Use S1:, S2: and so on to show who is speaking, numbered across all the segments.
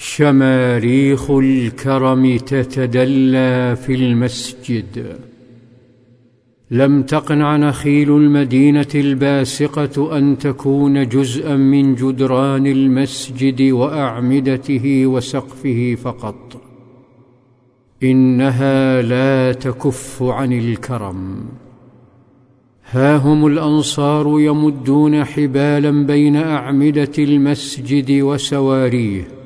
S1: شماريخ الكرم تتدلى في المسجد. لم تقنع نخيل المدينة الباسقة أن تكون جزءا من جدران المسجد وأعمدته وسقفه فقط. إنها لا تكف عن الكرم. ها هم الأنصار يمدون حبالا بين أعمدة المسجد وسواريه.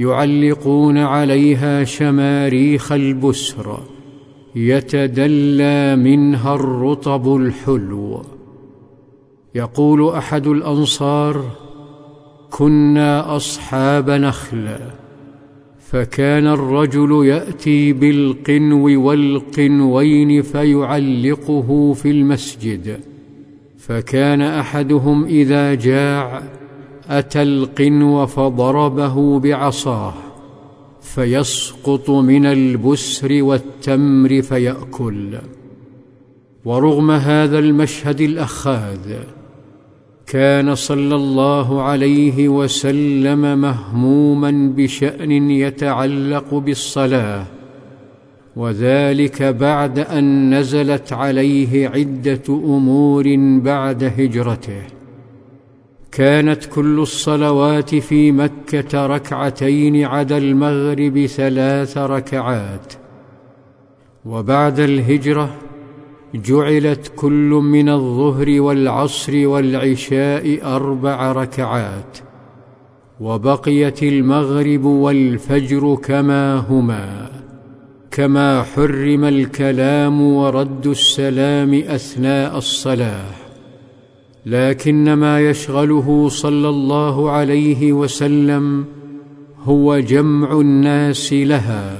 S1: يعلقون عليها شماريخ البسر يتدلى منها الرطب الحلو. يقول أحد الأنصار كنا أصحاب نخل فكان الرجل يأتي بالقنو والقنوين فيعلقه في المسجد فكان أحدهم إذا جاع اتى القنو فضربه بعصاه فيسقط من البسر والتمر فيأكل. ورغم هذا المشهد الأخاذ كان صلى الله عليه وسلم مهموما بشأن يتعلق بالصلاة وذلك بعد أن نزلت عليه عدة أمور بعد هجرته. كانت كل الصلوات في مكة ركعتين عدا المغرب ثلاث ركعات. وبعد الهجرة جعلت كل من الظهر والعصر والعشاء أربع ركعات. وبقيت المغرب والفجر كما هما كما حرم الكلام ورد السلام أثناء الصلاة. لكن ما يشغله صلى الله عليه وسلم هو جمع الناس لها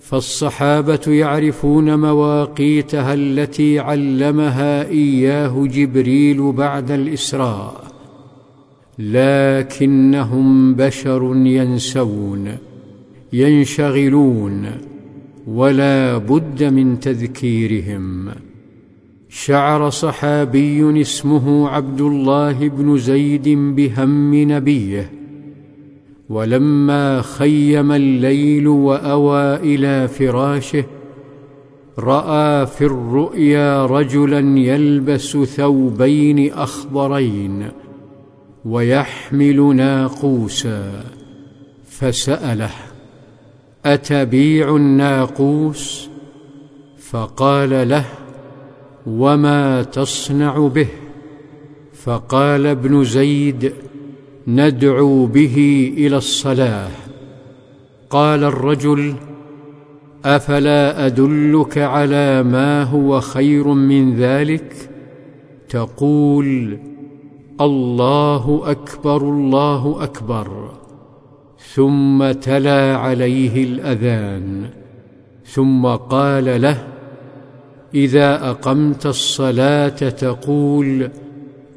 S1: فالصحابة يعرفون مواقيتها التي علمها إياه جبريل بعد الإسراء لكنهم بشر ينسون ينشغلون ولا بد من تذكيرهم. شعر صحابي اسمه عبد الله بن زيد بهم نبيه ولما خيم الليل وأوى إلى فراشه رأى في الرؤيا رجلا يلبس ثوبين أخضرين ويحمل ناقوسا فسأله أتبيع الناقوس؟ فقال له وما تصنع به فقال ابن زيد ندعو به إلى الصلاه قال الرجل افلا ادلك على ما هو خير من ذلك تقول الله اكبر الله اكبر ثم تلا عليه الاذان ثم قال له إذا أقمت الصلاة تقول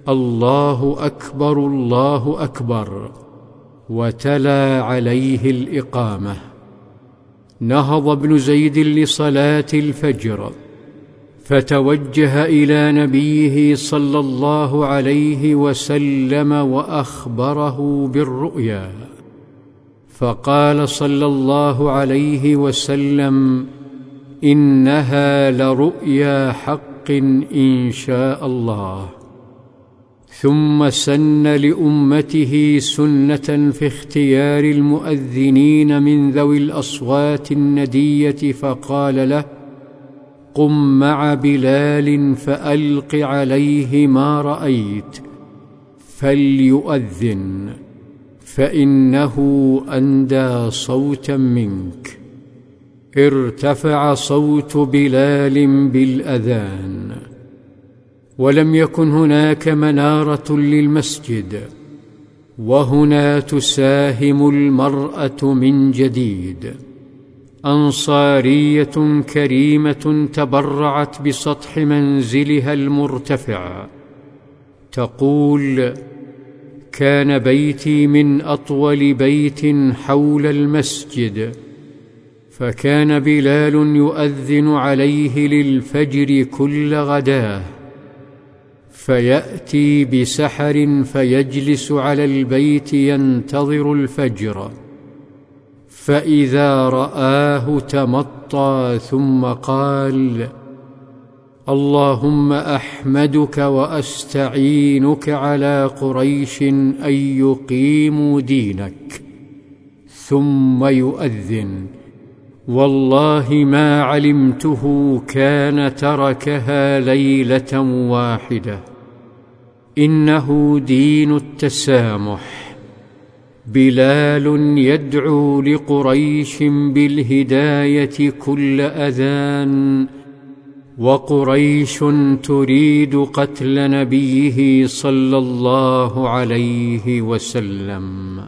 S1: الله أكبر الله أكبر وتلا عليه الإقامة. نهض ابن زيد لصلاة الفجر فتوجه إلى نبيه صلى الله عليه وسلم وأخبره بالرؤيا. فقال صلى الله عليه وسلم إنها لرؤيا حق إن شاء الله. ثم سن لأمته سنة في اختيار المؤذنين من ذوي الأصوات الندية فقال له قم مع بلال فألق عليه ما رأيت فليؤذن فإنه أندى صوتا منك. ارتفع صوت بلال بالأذان ولم يكن هناك منارة للمسجد وهنا تساهم المرأة من جديد. أنصارية كريمة تبرعت بسطح منزلها المرتفع تقول كان بيتي من أطول بيت حول المسجد فكان بلال يؤذن عليه للفجر كل غداه فيأتي بسحر فيجلس على البيت ينتظر الفجر فإذا رآه تمطى ثم قال اللهم أحمدك وأستعينك على قريش أن يقيموا دينك ثم يؤذن. والله ما علمته كان تركها ليلة واحدة. إنه دين التسامح. بلال يدعو لقريش بالهداية كل أذان وقريش تريد قتل نبيه صلى الله عليه وسلم.